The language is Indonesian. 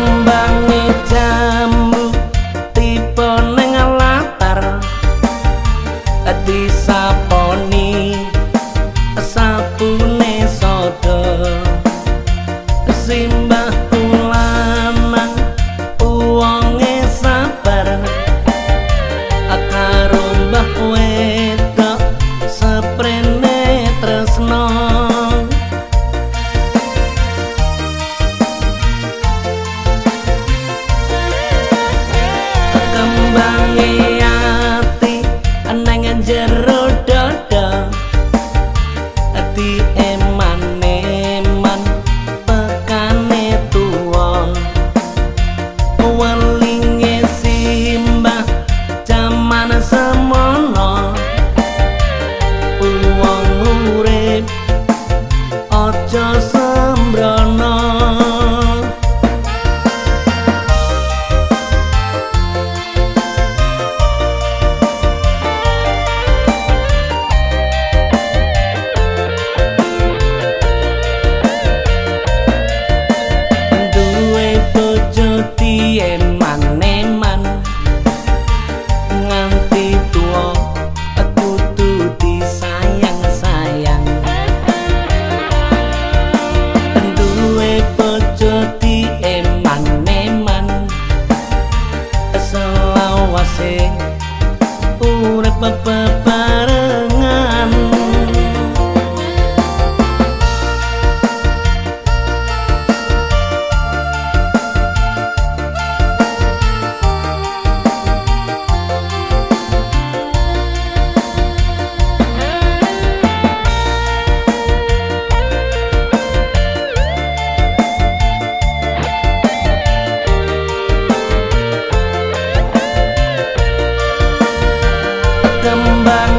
membangun aja